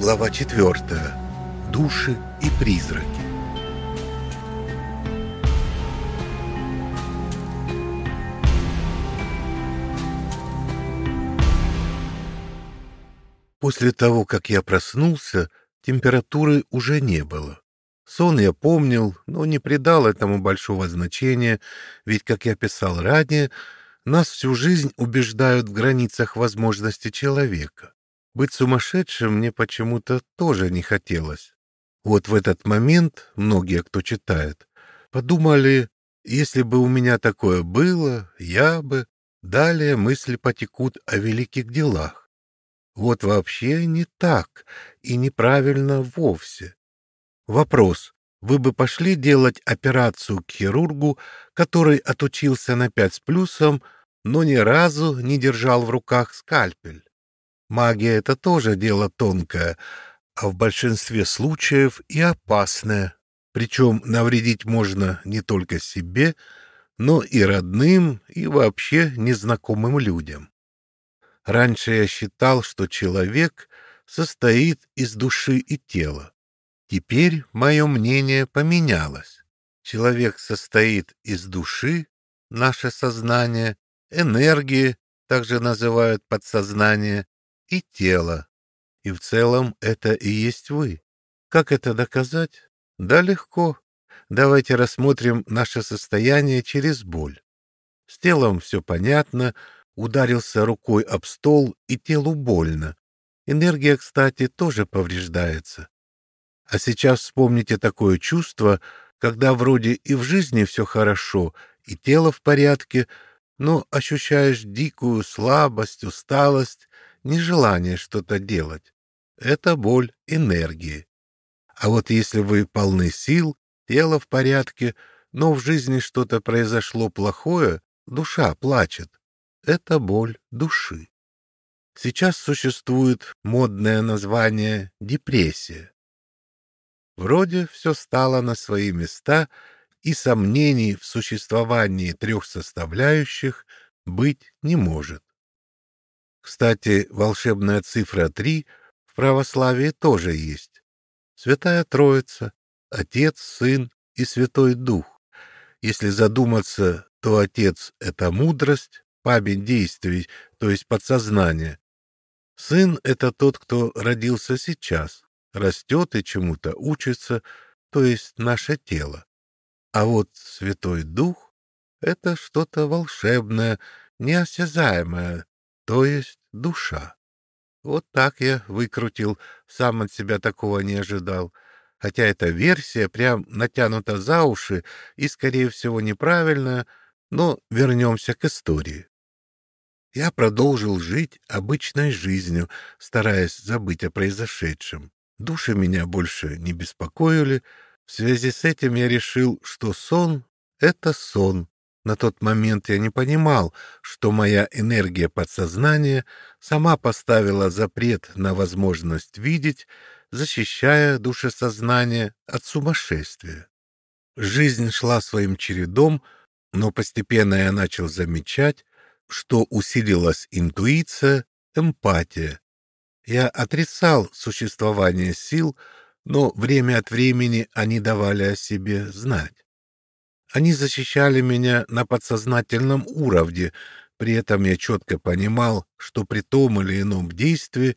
Глава четвертая. Души и призраки. После того, как я проснулся, температуры уже не было. Сон я помнил, но не придал этому большого значения, ведь, как я писал ранее, нас всю жизнь убеждают в границах возможности человека. Быть сумасшедшим мне почему-то тоже не хотелось. Вот в этот момент многие, кто читает, подумали, если бы у меня такое было, я бы... Далее мысли потекут о великих делах. Вот вообще не так и неправильно вовсе. Вопрос. Вы бы пошли делать операцию к хирургу, который отучился на пять с плюсом, но ни разу не держал в руках скальпель? Магия — это тоже дело тонкое, а в большинстве случаев и опасное. Причем навредить можно не только себе, но и родным, и вообще незнакомым людям. Раньше я считал, что человек состоит из души и тела. Теперь мое мнение поменялось. Человек состоит из души, наше сознание, энергии, также называют подсознание, и тело. И в целом это и есть вы. Как это доказать? Да легко. Давайте рассмотрим наше состояние через боль. С телом все понятно, ударился рукой об стол, и телу больно. Энергия, кстати, тоже повреждается. А сейчас вспомните такое чувство, когда вроде и в жизни все хорошо, и тело в порядке, но ощущаешь дикую слабость, усталость, нежелание что-то делать. Это боль энергии. А вот если вы полны сил, тело в порядке, но в жизни что-то произошло плохое, душа плачет. Это боль души. Сейчас существует модное название депрессия. Вроде все стало на свои места, и сомнений в существовании трех составляющих быть не может. Кстати, волшебная цифра три в православии тоже есть. Святая Троица, Отец, Сын и Святой Дух. Если задуматься, то Отец — это мудрость, память действий, то есть подсознание. Сын — это тот, кто родился сейчас, растет и чему-то учится, то есть наше тело. А вот Святой Дух — это что-то волшебное, неосязаемое, то есть душа. Вот так я выкрутил, сам от себя такого не ожидал. Хотя эта версия прям натянута за уши и, скорее всего, неправильная, но вернемся к истории. Я продолжил жить обычной жизнью, стараясь забыть о произошедшем. Души меня больше не беспокоили. В связи с этим я решил, что сон — это сон, на тот момент я не понимал, что моя энергия подсознания сама поставила запрет на возможность видеть, защищая душесознание от сумасшествия. Жизнь шла своим чередом, но постепенно я начал замечать, что усилилась интуиция, эмпатия. Я отрицал существование сил, но время от времени они давали о себе знать. Они защищали меня на подсознательном уровне, при этом я четко понимал, что при том или ином действии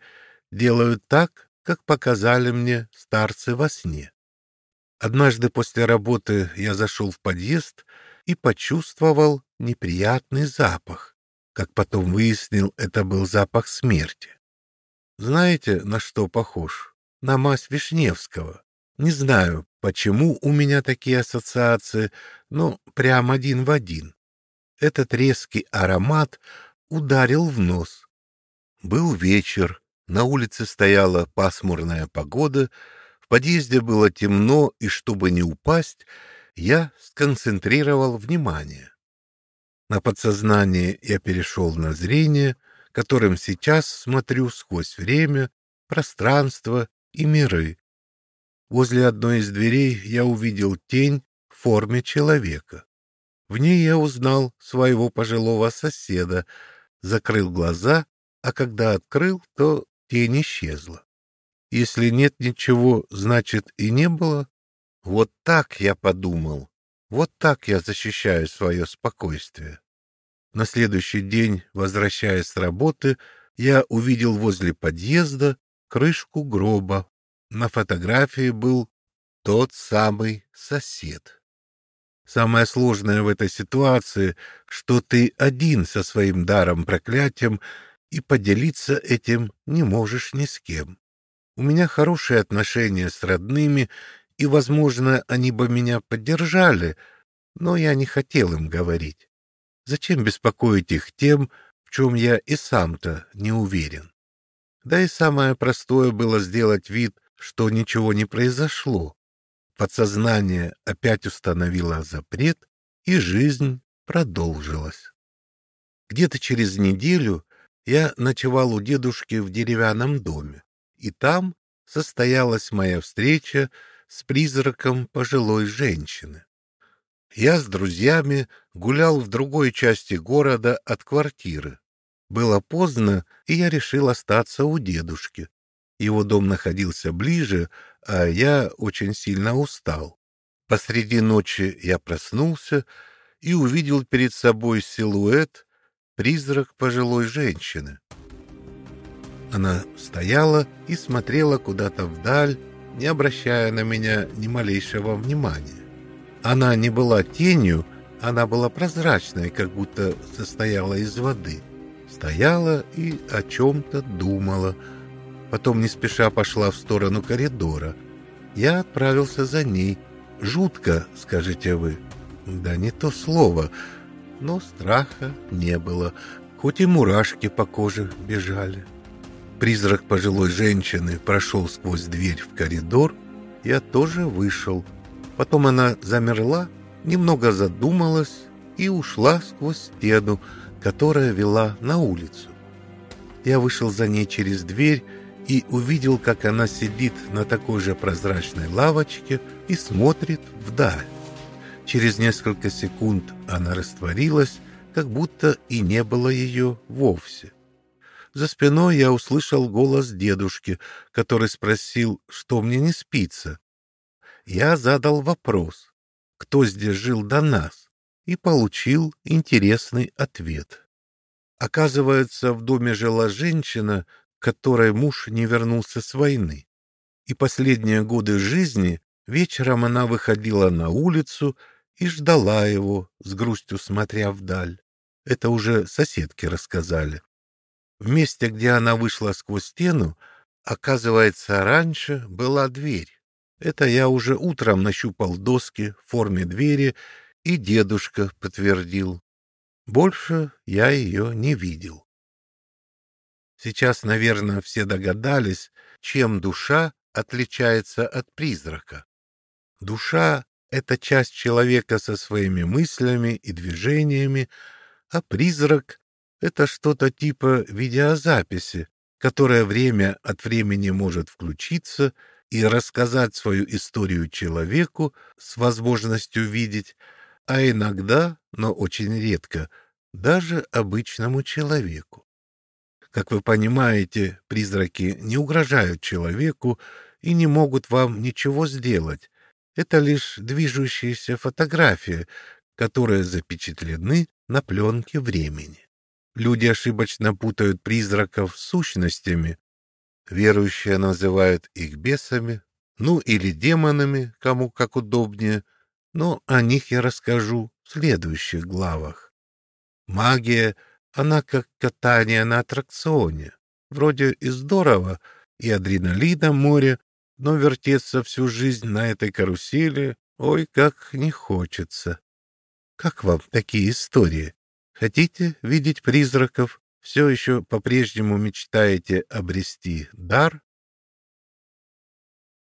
делают так, как показали мне старцы во сне. Однажды после работы я зашел в подъезд и почувствовал неприятный запах. Как потом выяснил, это был запах смерти. Знаете, на что похож? На мазь Вишневского. Не знаю, почему у меня такие ассоциации, но прям один в один. Этот резкий аромат ударил в нос. Был вечер, на улице стояла пасмурная погода, в подъезде было темно, и чтобы не упасть, я сконцентрировал внимание. На подсознание я перешел на зрение, которым сейчас смотрю сквозь время, пространство и миры. Возле одной из дверей я увидел тень в форме человека. В ней я узнал своего пожилого соседа, закрыл глаза, а когда открыл, то тень исчезла. Если нет ничего, значит и не было. Вот так я подумал. Вот так я защищаю свое спокойствие. На следующий день, возвращаясь с работы, я увидел возле подъезда крышку гроба. На фотографии был тот самый сосед. Самое сложное в этой ситуации, что ты один со своим даром проклятием и поделиться этим не можешь ни с кем. У меня хорошие отношения с родными, и, возможно, они бы меня поддержали, но я не хотел им говорить. Зачем беспокоить их тем, в чем я и сам-то не уверен? Да и самое простое было сделать вид, что ничего не произошло. Подсознание опять установило запрет, и жизнь продолжилась. Где-то через неделю я ночевал у дедушки в деревянном доме, и там состоялась моя встреча с призраком пожилой женщины. Я с друзьями гулял в другой части города от квартиры. Было поздно, и я решил остаться у дедушки. Его дом находился ближе, а я очень сильно устал. Посреди ночи я проснулся и увидел перед собой силуэт, призрак пожилой женщины. Она стояла и смотрела куда-то вдаль, не обращая на меня ни малейшего внимания. Она не была тенью, она была прозрачной, как будто состояла из воды. Стояла и о чем-то думала. Потом не спеша пошла в сторону коридора. Я отправился за ней. Жутко, скажете вы. Да не то слово. Но страха не было, хоть и мурашки по коже бежали. Призрак пожилой женщины прошел сквозь дверь в коридор. Я тоже вышел. Потом она замерла, немного задумалась и ушла сквозь стену, которая вела на улицу. Я вышел за ней через дверь и увидел, как она сидит на такой же прозрачной лавочке и смотрит вдаль. Через несколько секунд она растворилась, как будто и не было ее вовсе. За спиной я услышал голос дедушки, который спросил, что мне не спится, я задал вопрос, кто здесь жил до нас, и получил интересный ответ. Оказывается, в доме жила женщина, которой муж не вернулся с войны. И последние годы жизни вечером она выходила на улицу и ждала его, с грустью смотря вдаль. Это уже соседки рассказали. В месте, где она вышла сквозь стену, оказывается, раньше была дверь. Это я уже утром нащупал доски в форме двери, и дедушка подтвердил. Больше я ее не видел. Сейчас, наверное, все догадались, чем душа отличается от призрака. Душа — это часть человека со своими мыслями и движениями, а призрак — это что-то типа видеозаписи, которая время от времени может включиться и рассказать свою историю человеку с возможностью видеть, а иногда, но очень редко, даже обычному человеку. Как вы понимаете, призраки не угрожают человеку и не могут вам ничего сделать. Это лишь движущиеся фотографии, которые запечатлены на пленке времени. Люди ошибочно путают призраков с сущностями, Верующие называют их бесами, ну или демонами, кому как удобнее, но о них я расскажу в следующих главах. Магия, она как катание на аттракционе. Вроде и здорово, и адреналина море, но вертеться всю жизнь на этой карусели, ой, как не хочется. Как вам такие истории? Хотите видеть призраков? все еще по-прежнему мечтаете обрести дар